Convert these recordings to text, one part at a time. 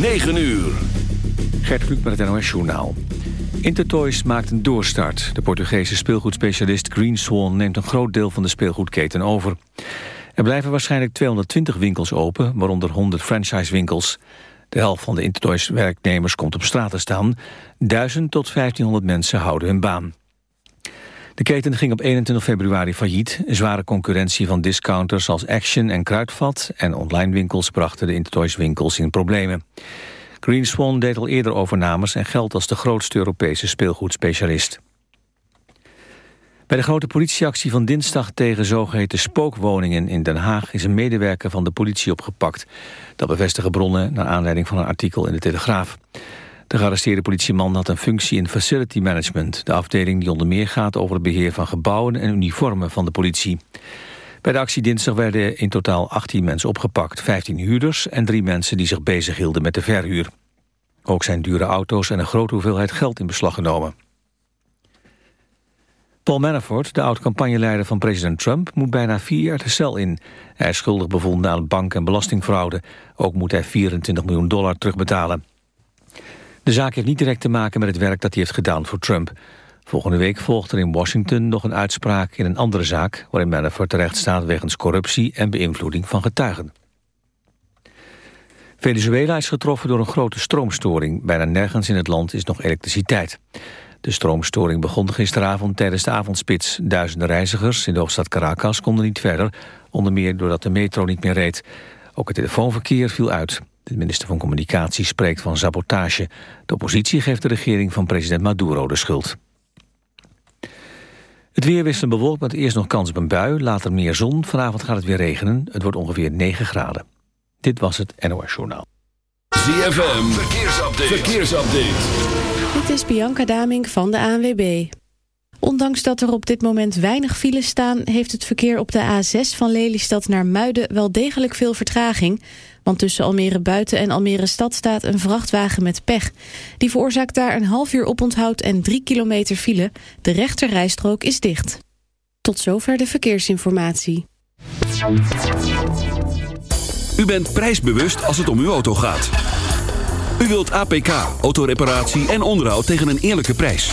9 uur. Gert Kluk met het NOS Journaal. Intertoys maakt een doorstart. De Portugese speelgoedspecialist Green Swan neemt een groot deel van de speelgoedketen over. Er blijven waarschijnlijk 220 winkels open, waaronder 100 franchisewinkels. De helft van de Intertoys werknemers komt op straat te staan. 1000 tot 1500 mensen houden hun baan. De keten ging op 21 februari failliet. Zware concurrentie van discounters als Action en Kruidvat... en online winkels brachten de Intertoys winkels in problemen. Green Swan deed al eerder overnames... en geldt als de grootste Europese speelgoedspecialist. Bij de grote politieactie van dinsdag tegen zogeheten spookwoningen in Den Haag... is een medewerker van de politie opgepakt. Dat bevestigen bronnen naar aanleiding van een artikel in de Telegraaf. De gearresteerde politieman had een functie in Facility Management... de afdeling die onder meer gaat over het beheer van gebouwen en uniformen van de politie. Bij de actie dinsdag werden in totaal 18 mensen opgepakt. 15 huurders en drie mensen die zich bezighielden met de verhuur. Ook zijn dure auto's en een grote hoeveelheid geld in beslag genomen. Paul Manafort, de oud-campagneleider van president Trump... moet bijna vier jaar de cel in. Hij is schuldig bevonden aan bank- en belastingfraude. Ook moet hij 24 miljoen dollar terugbetalen. De zaak heeft niet direct te maken met het werk dat hij heeft gedaan voor Trump. Volgende week volgt er in Washington nog een uitspraak in een andere zaak... waarin Manafort terecht staat wegens corruptie en beïnvloeding van getuigen. Venezuela is getroffen door een grote stroomstoring. Bijna nergens in het land is nog elektriciteit. De stroomstoring begon gisteravond tijdens de avondspits. Duizenden reizigers in de hoofdstad Caracas konden niet verder... onder meer doordat de metro niet meer reed. Ook het telefoonverkeer viel uit. De minister van Communicatie spreekt van sabotage. De oppositie geeft de regering van president Maduro de schuld. Het weer wisselt bewolkt met eerst nog kans op een bui, later meer zon. Vanavond gaat het weer regenen. Het wordt ongeveer 9 graden. Dit was het NOS Journaal. ZFM, verkeersupdate. verkeersupdate. Dit is Bianca Daming van de ANWB. Ondanks dat er op dit moment weinig files staan... heeft het verkeer op de A6 van Lelystad naar Muiden wel degelijk veel vertraging. Want tussen Almere Buiten en Almere Stad staat een vrachtwagen met pech. Die veroorzaakt daar een half uur oponthoud en drie kilometer file. De rechter rijstrook is dicht. Tot zover de verkeersinformatie. U bent prijsbewust als het om uw auto gaat. U wilt APK, autoreparatie en onderhoud tegen een eerlijke prijs.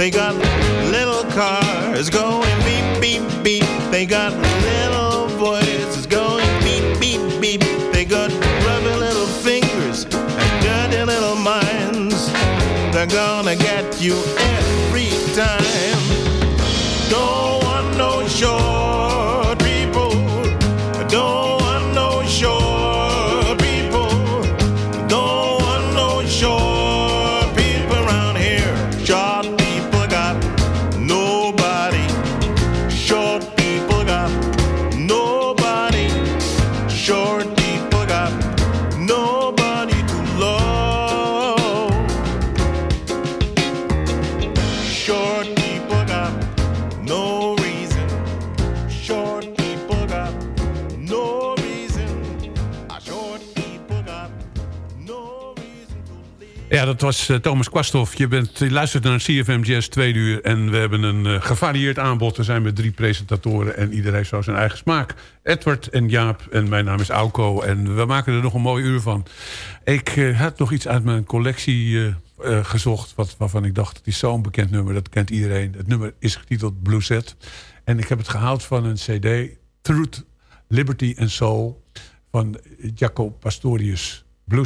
They got little cars going beep, beep, beep. They got little voices going beep, beep, beep. They got rubber little fingers and dirty little minds. They're gonna get you every time. Don't want no short dat was eh, Thomas Kwasthoff. Je, bent, je luistert naar CFM Jazz 2 uur. En we hebben een eh, gevarieerd aanbod. Er zijn met drie presentatoren en iedereen zo zijn eigen smaak. Edward en Jaap en mijn naam is Auko. En we maken er nog een mooi uur van. Ik eh, had nog iets uit mijn collectie gezocht... Wat, waarvan ik dacht, het is zo'n bekend nummer. Dat kent iedereen. Het nummer is getiteld Blue Set. En ik heb het gehaald van een cd... Truth, Liberty and Soul... van Jaco Pastorius. Blue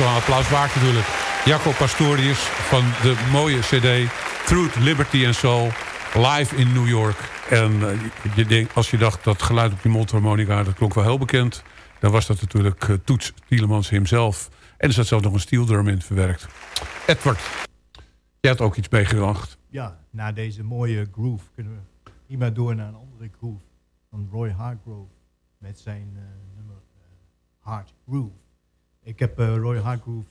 wel een applaus waard natuurlijk. Jaco Pastorius van de mooie cd Truth, Liberty and Soul. Live in New York. En eh, je als je dacht dat geluid op die mondharmonica... dat klonk wel heel bekend. Dan was dat natuurlijk uh, Toets Tielemans hemzelf. En er zat zelfs nog een steel drum in verwerkt. Edward, jij had ook iets meegebracht. Ja, na deze mooie groove kunnen we prima door naar een andere groove. Van Roy Hargrove met zijn uh, nummer Hard Groove. Ik heb Roy Hargrove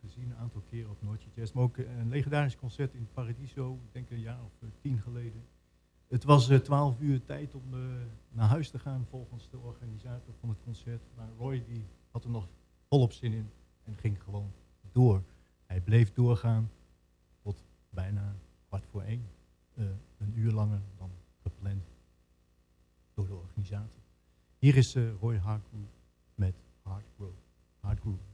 gezien een aantal keren op Noordje Jazz. Maar ook een legendarisch concert in Paradiso, ik denk een jaar of tien geleden. Het was twaalf uur tijd om naar huis te gaan volgens de organisator van het concert. Maar Roy die had er nog volop zin in en ging gewoon door. Hij bleef doorgaan tot bijna kwart voor één. Uh, een uur langer dan gepland door de organisator. Hier is Roy Hargrove met Hard. Hard Groove.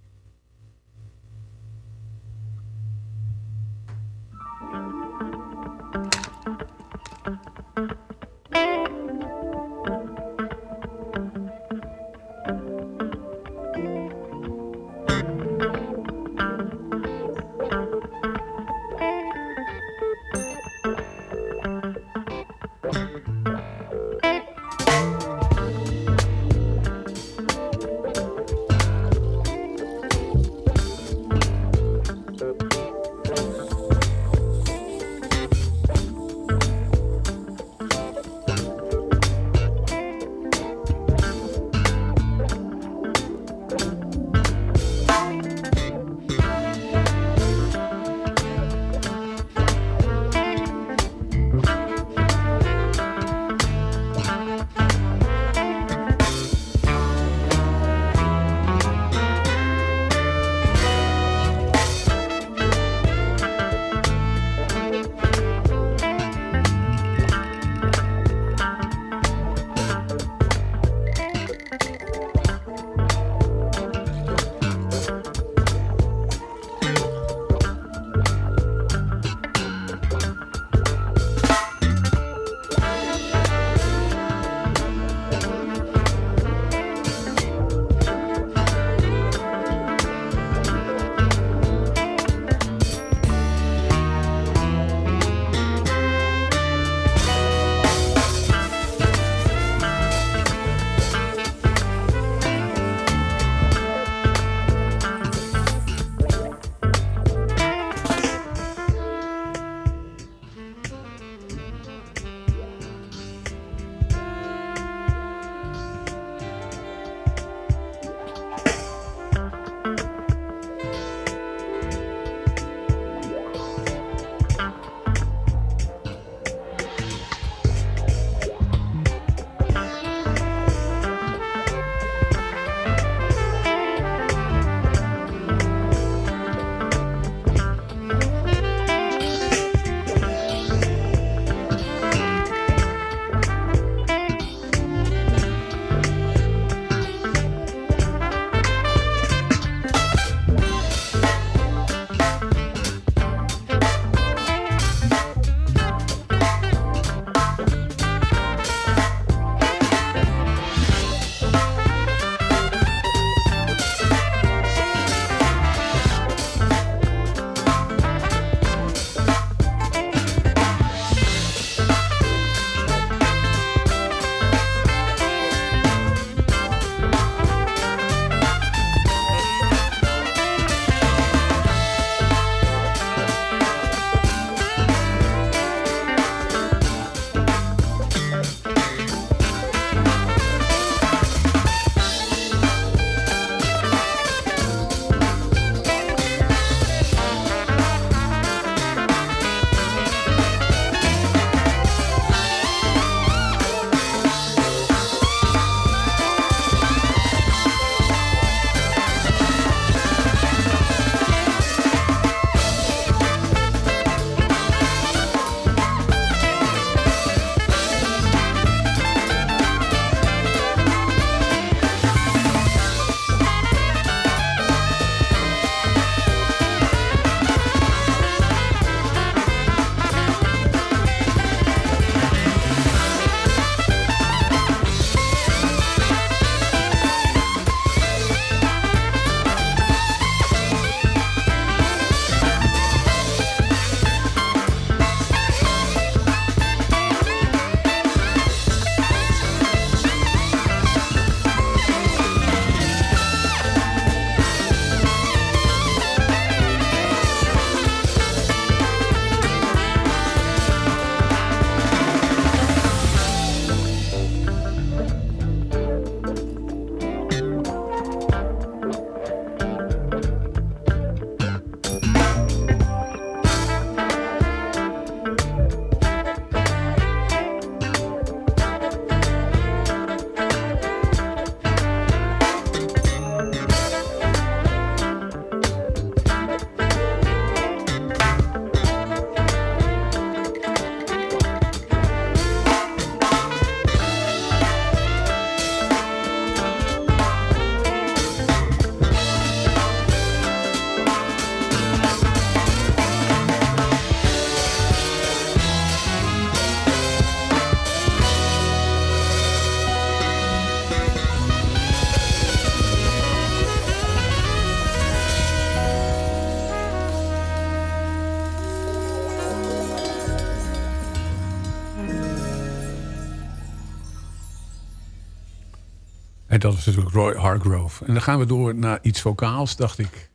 En dat is natuurlijk Roy Hargrove. En dan gaan we door naar iets vocaals, dacht ik.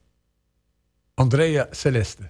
Andrea Celeste.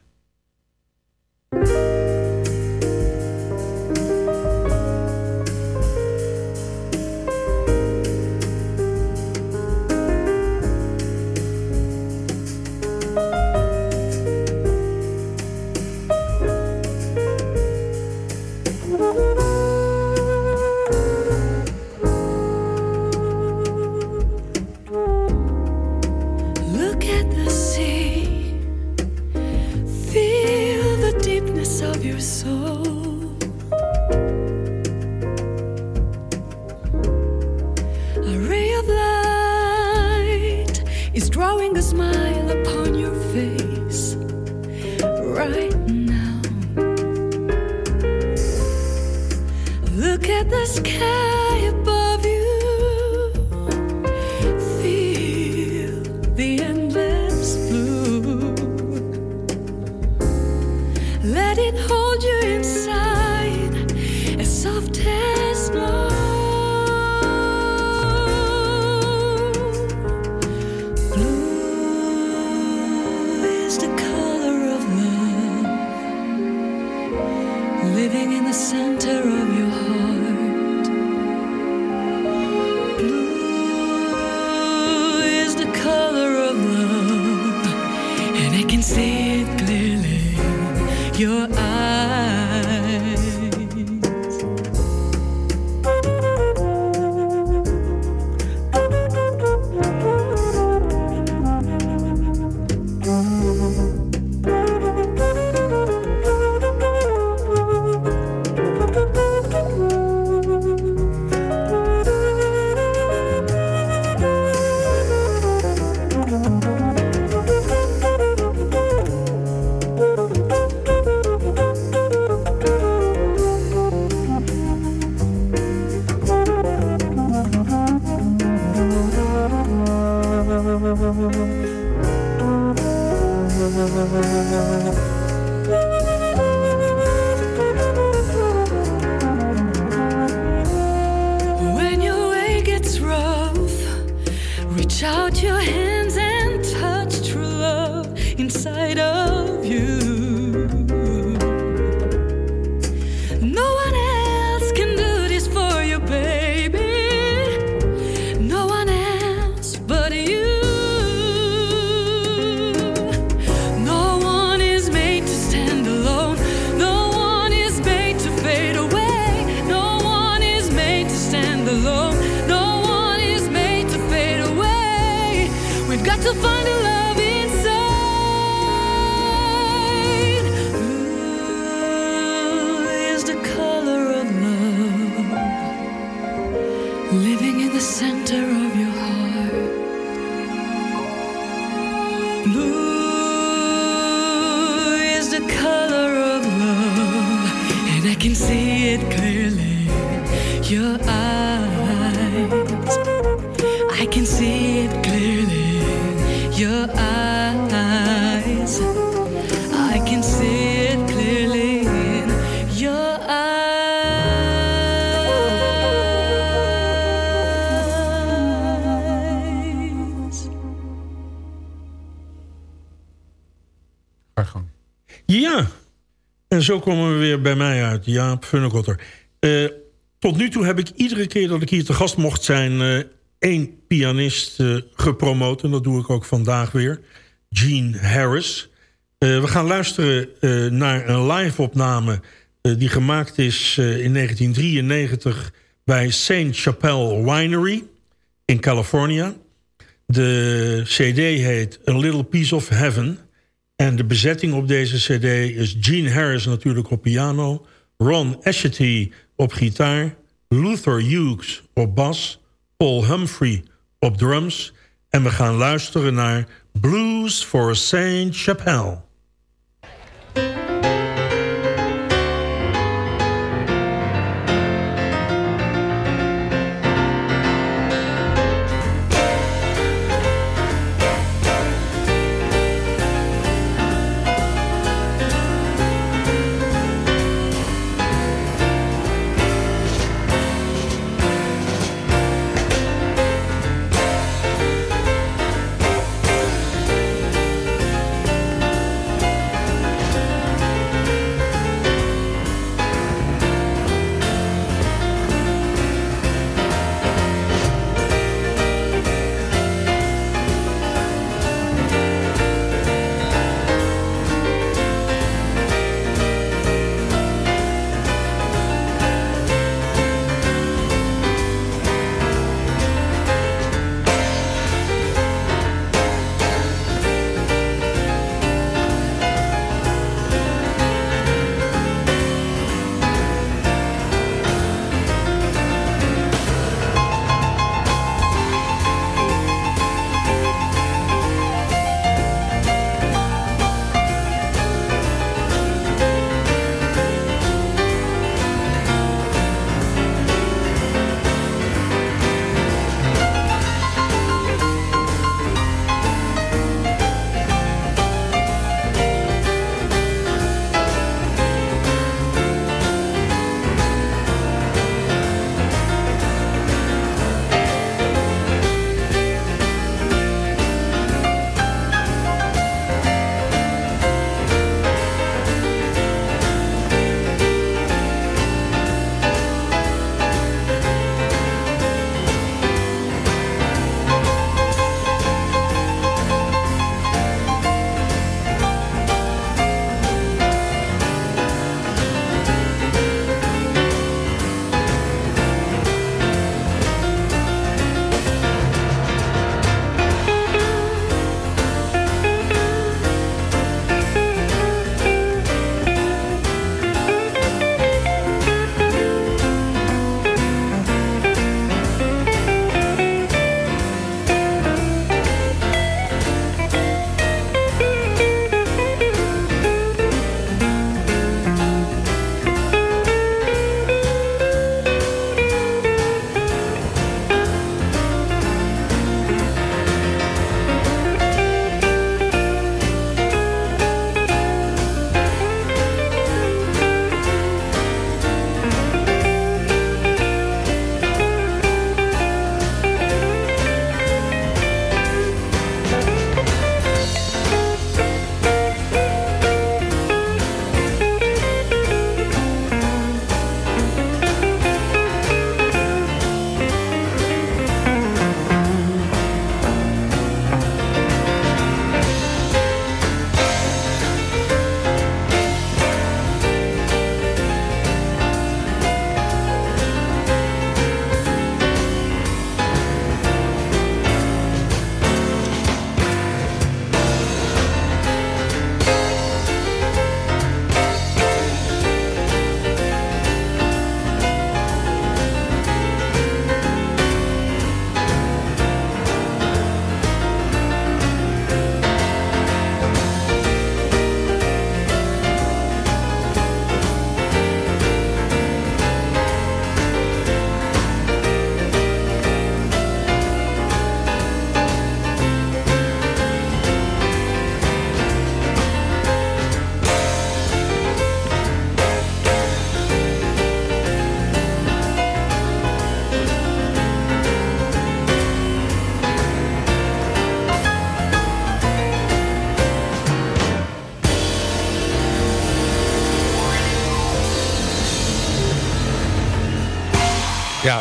En zo komen we weer bij mij uit. Jaap Funnekotter. Eh tot nu toe heb ik iedere keer dat ik hier te gast mocht zijn... eh, één pianist eh, gepromoot. En dat doe ik ook vandaag weer. Gene Harris. We gaan luisteren naar een live-opname... die gemaakt is in 1993 bij St. Chapelle Winery in California. De cd heet A Little Piece of Heaven... En de bezetting op deze cd is Gene Harris natuurlijk op piano... Ron Ashety op gitaar... Luther Hughes op bas... Paul Humphrey op drums... en we gaan luisteren naar Blues for St. Chapelle.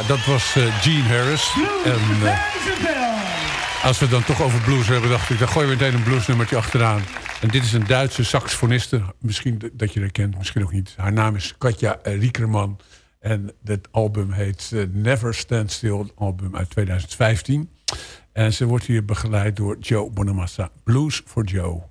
Ja, dat was eh, Gene Harris. En, eh, als we het dan toch over blues hebben, dacht ik... dan gooien we meteen een bluesnummertje achteraan. En dit is een Duitse saxofoniste. Misschien dat je haar kent, misschien ook niet. Haar naam is Katja Riekerman. En het album heet eh, Never Stand Still, album uit 2015. En ze wordt hier begeleid door Joe Bonamassa. Blues for Joe.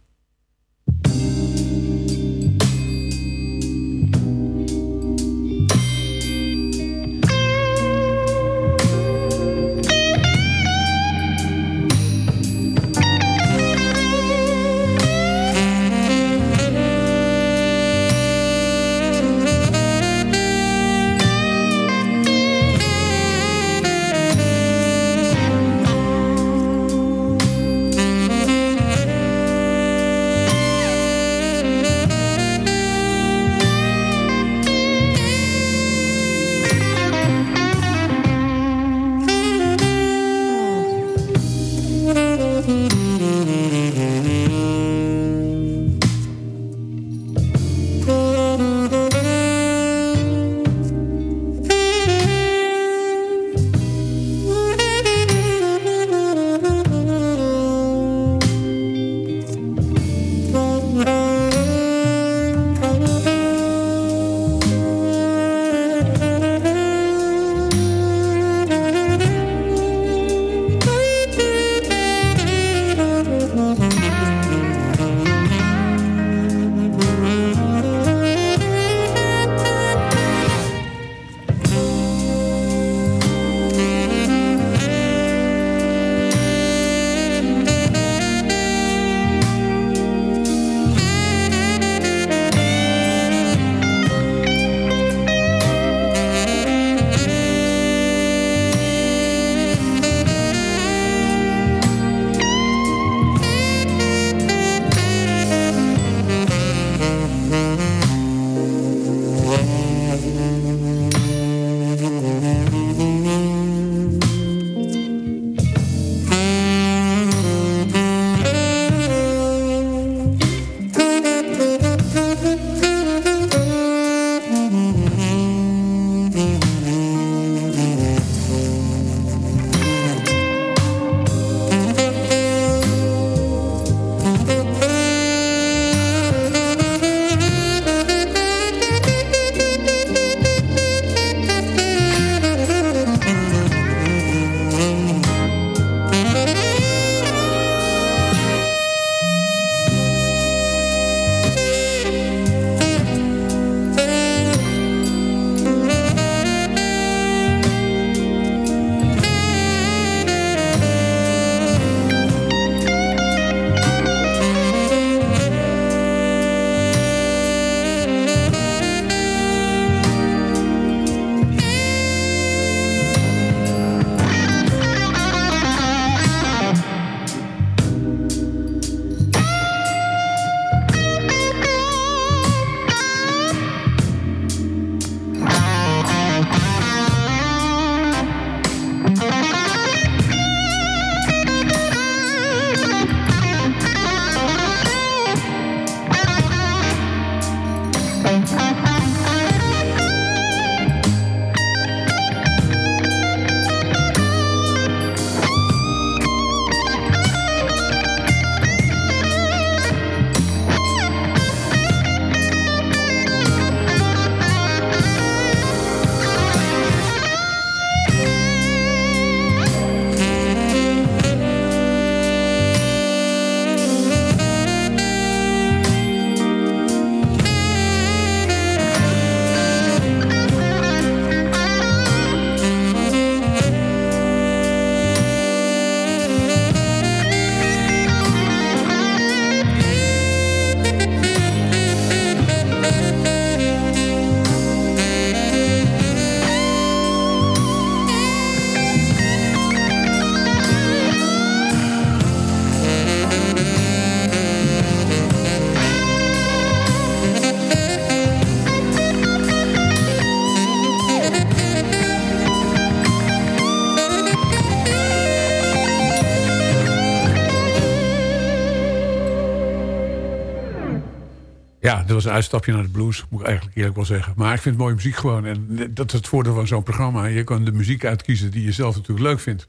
Was een uitstapje naar de blues, moet ik eigenlijk eerlijk wel zeggen. Maar ik vind mooie muziek gewoon. En dat is het voordeel van zo'n programma. Je kan de muziek uitkiezen die je zelf natuurlijk leuk vindt.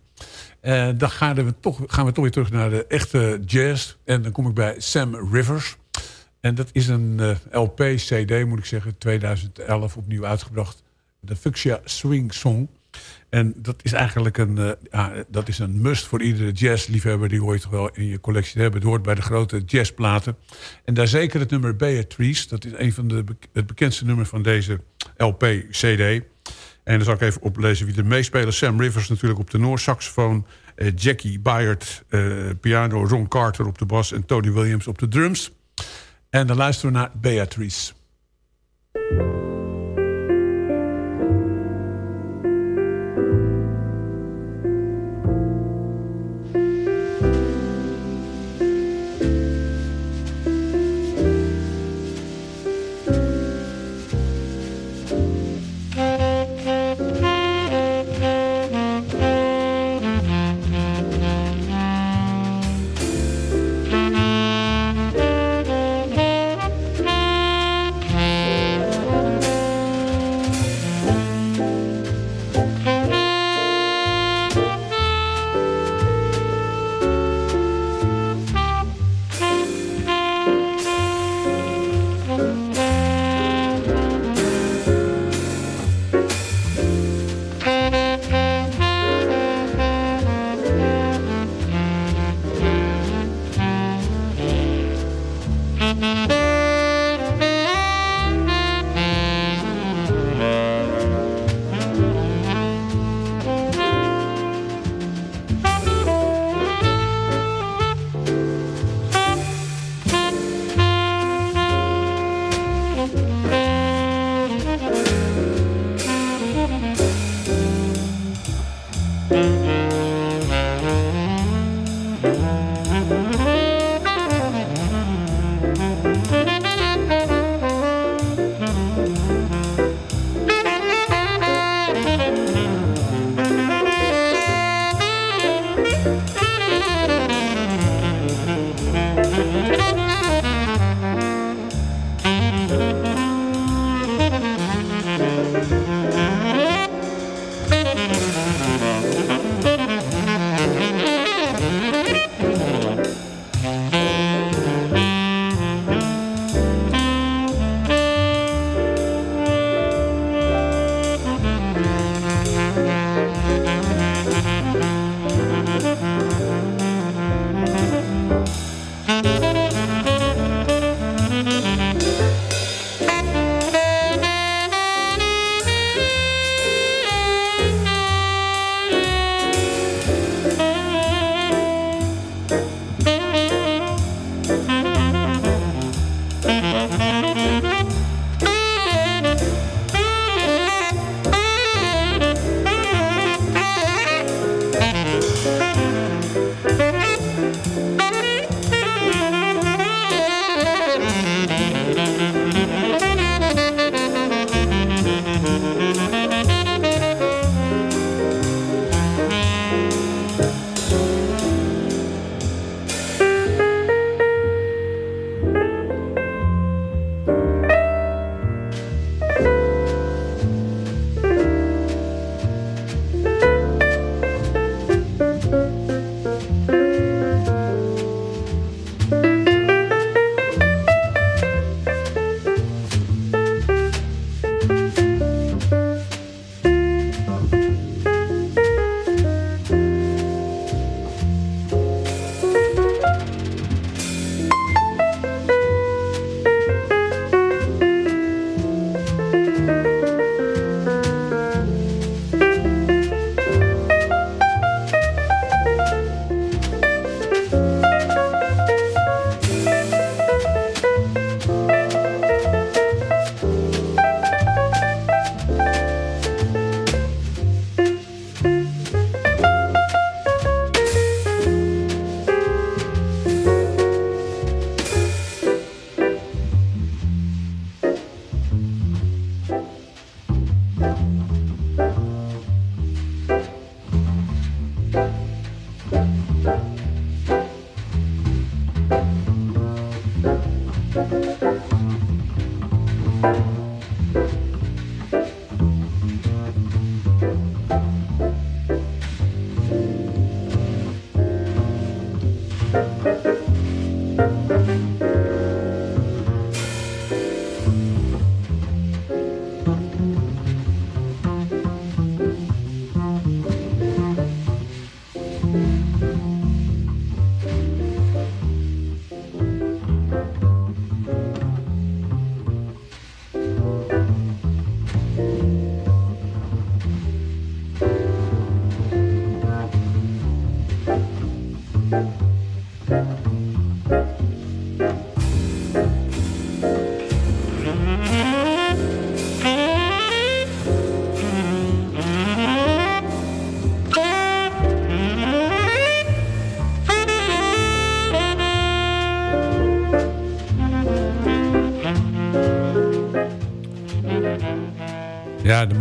Eh, dan gaan we, toch, gaan we toch weer terug naar de echte jazz. En dan kom ik bij Sam Rivers. En dat is een eh, LP-CD, moet ik zeggen. 2011 opnieuw uitgebracht. De Fuchsia Swing Song. En dat is eigenlijk een, eh, ja, dat is een must voor iedere jazzliefhebber. Die hoort toch wel in je collectie hebben. Het hoort bij de grote jazzplaten. En daar zeker het nummer Beatrice. Dat is een van de het bekendste nummer van deze LP-CD. En dan zal ik even oplezen wie er meespelen. Sam Rivers natuurlijk op de Noor-saxofoon. eh, Jackie Byard, eh, piano. Ron Carter op de bas. En Tony Williams op de drums. En dan luisteren we naar Beatrice.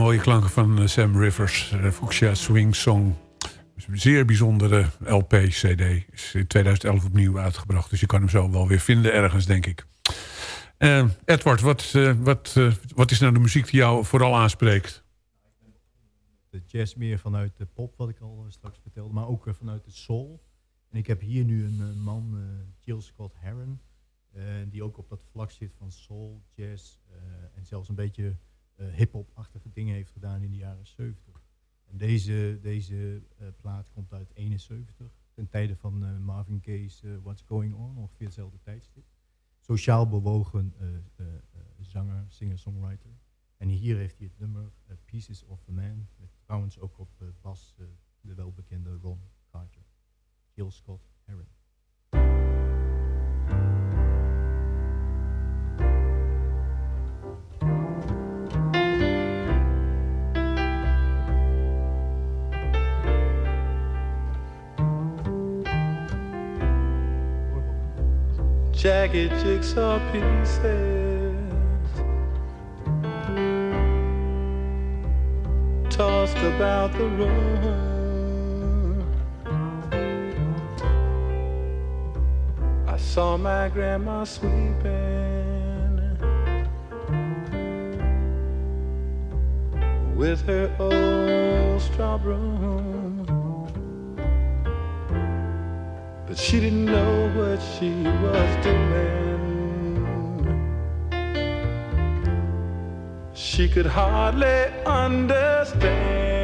Mooie klanken van eh, Sam Rivers, uh, Fuchsia Swing Song. Zeer bijzondere LP, CD. Is in 2011 opnieuw uitgebracht. Dus je kan hem zo wel weer vinden ergens, denk ik. Uh, Edward, wat, wat, wat is nou de muziek die jou vooral aanspreekt? De jazz meer vanuit de pop, wat ik al straks vertelde. Maar ook vanuit de soul. En ik heb hier nu een, man, Jill Scott Heron. die ook op dat vlak zit van soul, jazz. en zelfs een beetje hip-hop-achtige dingen heeft gedaan in de jaren 70. En deze, deze uh, plaat komt uit 71, ten tijde van uh, Marvin Gaye's What's Going On, ongeveer hetzelfde tijdstip. Sociaal bewogen zanger, singer-songwriter. En hier heeft hij het nummer Pieces of a Man, met trouwens ook op bas de welbekende Ron Carter. Jill Scott Heron. Jagged jigsaw pieces tossed about the room. I saw my grandma sweeping with her old straw broom. She didn't know what she was doing. She could hardly understand.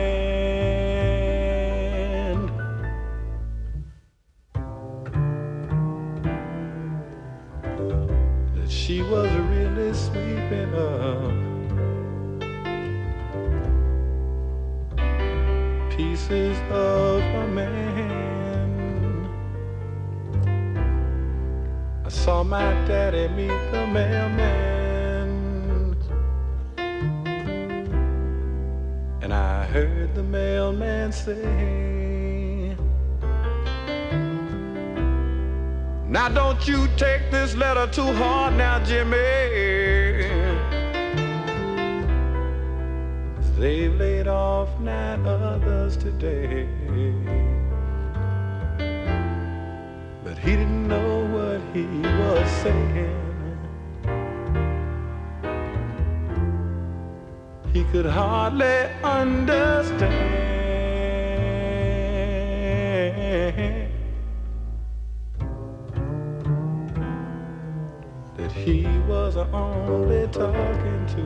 Too hard now, Jimmy. They've laid off nine others today. But he didn't know what he was saying. He could hardly understand was only talking to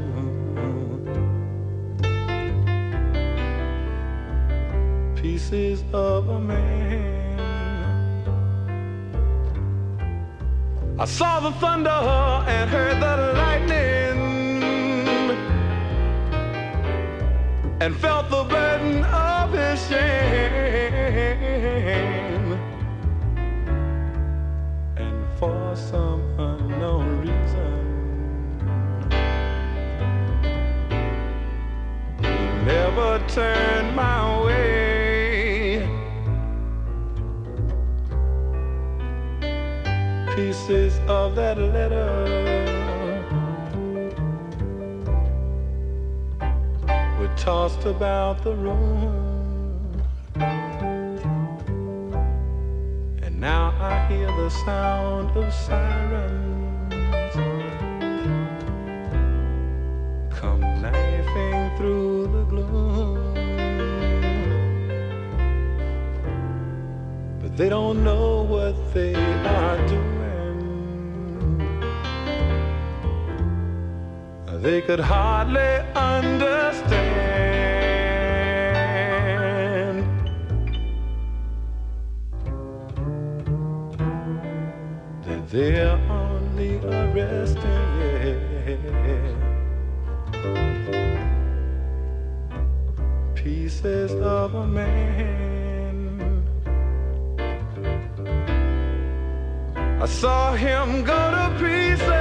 pieces of a man. I saw the thunder and heard the lightning and felt the turned my way. pieces of that letter were tossed about the room. And now I hear the sound of sirens They don't know what they are doing. They could hardly understand. That they're only arresting pieces of a man. I saw him go to pieces.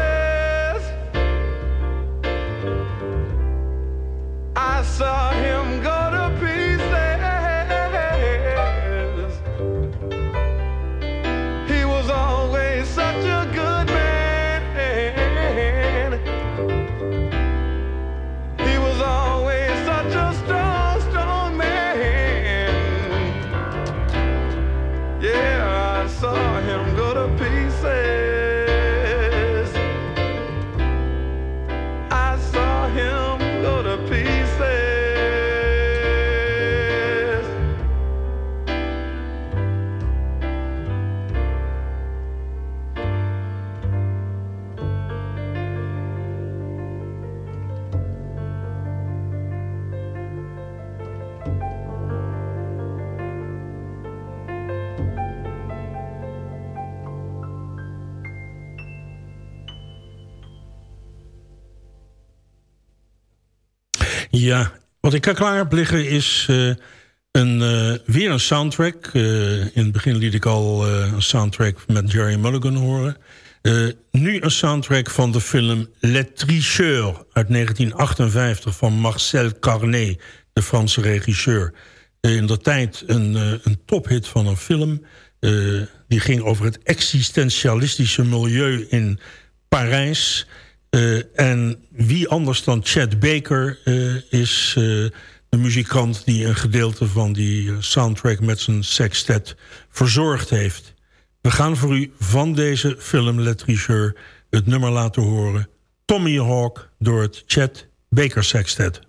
Wat ik klaar heb liggen is eh, een, eh, weer een soundtrack. Eh, in het begin liet ik al een soundtrack met Jerry Mulligan horen. nu een soundtrack van de film Le Tricheur uit 1958 van Marcel Carnet, de Franse regisseur. in de tijd een, een tophit van een film. die ging over het existentialistische milieu in Parijs. Uh, en wie anders dan Chad Baker uh, is uh, de muzikant... die een gedeelte van die soundtrack met zijn sextet verzorgd heeft. We gaan voor u van deze film het nummer laten horen... Tommy Hawk door het Chad Baker Sextet.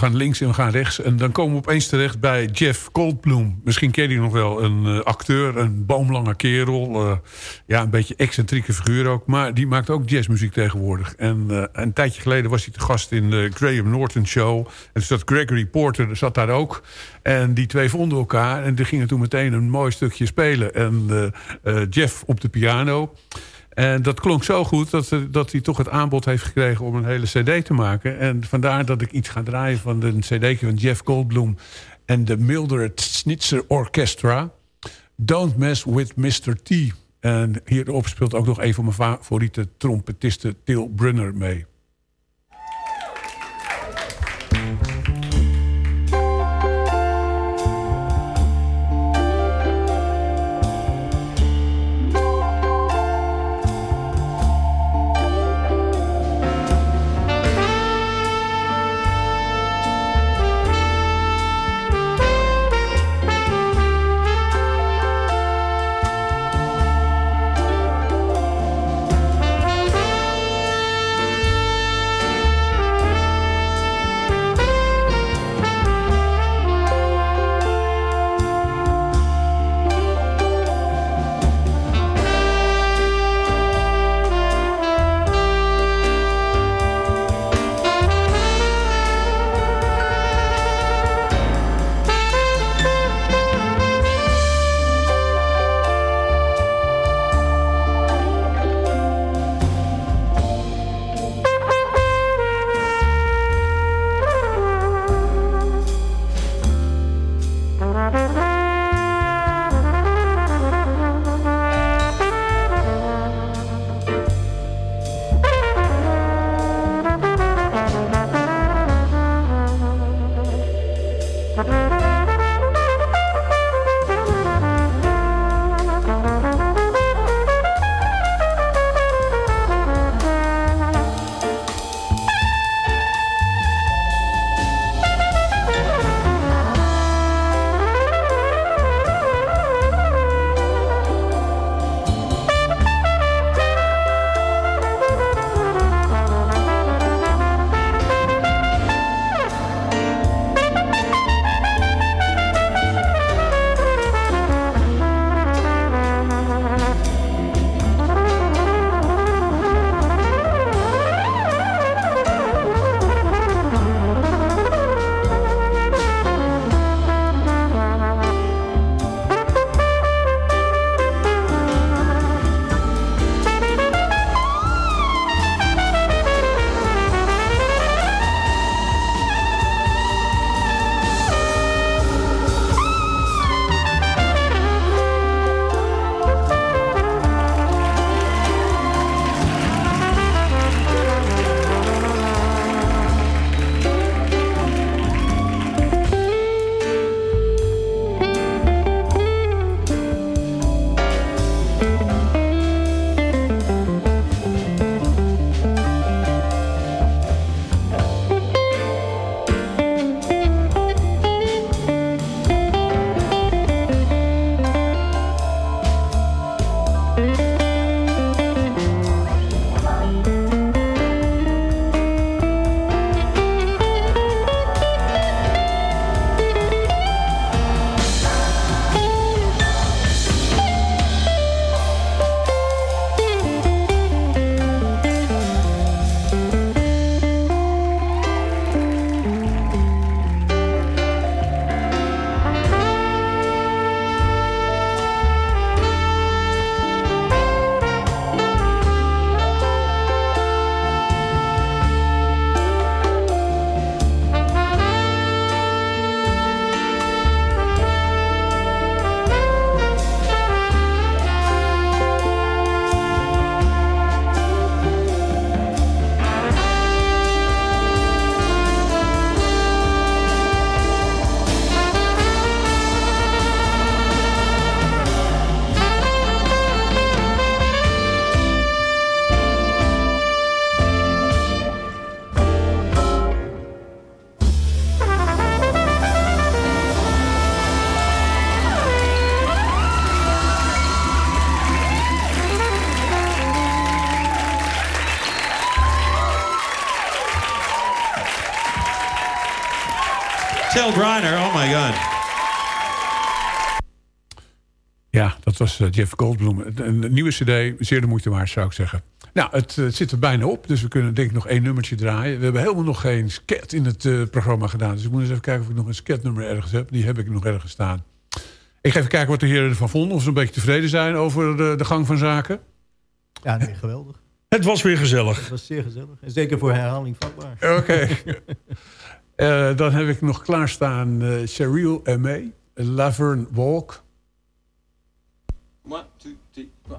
Gaan links en we gaan rechts. En dan komen we opeens terecht bij Jeff Goldblum. Misschien ken je die nog wel. Een eh, acteur, een boomlange kerel. eh, ja, een beetje excentrieke figuur ook. Maar die maakt ook jazzmuziek tegenwoordig. En eh, een tijdje geleden was hij te gast in de Graham Norton Show. En zat Gregory Porter zat daar ook. En die twee vonden elkaar. En die gingen toen meteen een mooi stukje spelen. En Jeff op de piano... En dat klonk zo goed dat, dat hij toch het aanbod heeft gekregen om een hele cd te maken. En vandaar dat ik iets ga draaien van een cd van Jeff Goldblum en de Mildred Snitzer Orchestra. Don't Mess With Mr. T. En hierop speelt ook nog een van mijn favoriete trompetisten, Til Brunner, mee. Reiner, oh my god. Ja, dat was eh, Jeff Goldblum. Een, nieuwe cd, zeer de moeite waard zou ik zeggen. Nou, het, eh, zit er bijna op, dus we kunnen denk ik nog één nummertje draaien. We hebben helemaal nog geen scat in het eh, programma gedaan. Dus ik moet eens even kijken of ik nog een scatnummer ergens heb. Die heb ik nog ergens staan. Ik ga even kijken wat de heren ervan vonden. Of ze een beetje tevreden zijn over de, de gang van zaken. Ja, nee, geweldig. Het was weer gezellig. Het was zeer gezellig. En zeker voor herhaling vatbaar. Oké. Eh, dan heb ik nog klaarstaan uh, Cheryl en May. Laverne Walk. One, two, three, four.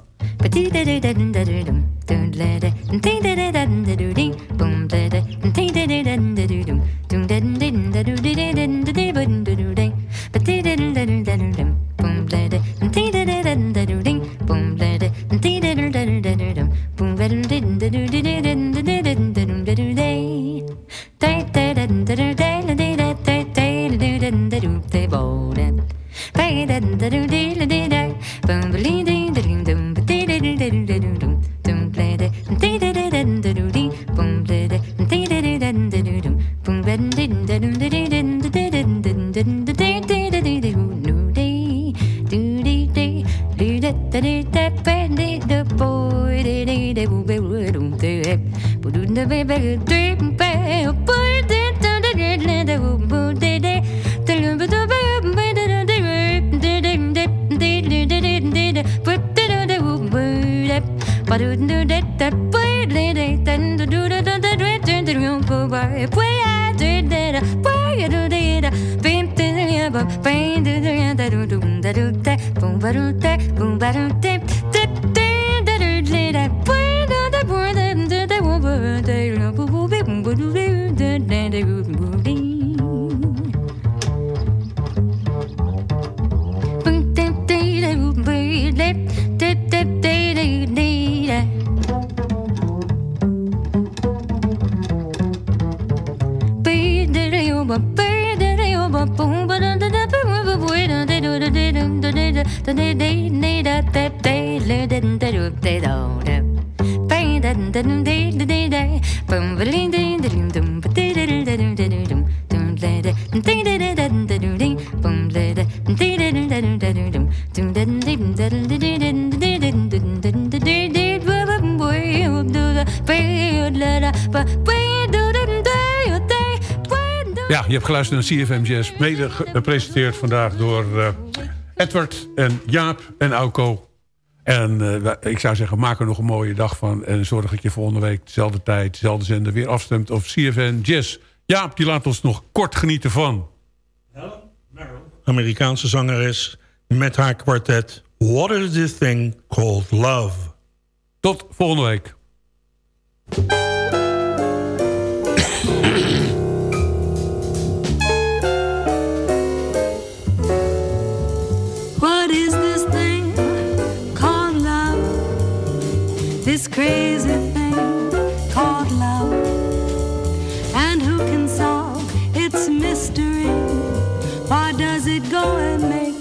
Ja, je hebt geluisterd naar CFM Jazz. Mede gepresenteerd vandaag door uh, Edward en Jaap en Auko. En uh, ik zou zeggen, maak er nog een mooie dag van. En zorg dat je volgende week, dezelfde tijd, dezelfde zender... weer afstemt op CFM Jazz. Jaap, die laat ons nog kort genieten van... Amerikaanse zangeres met haar kwartet... What is this thing called love? Tot volgende week. This crazy thing called love. And who can solve its mystery? Why does it go and make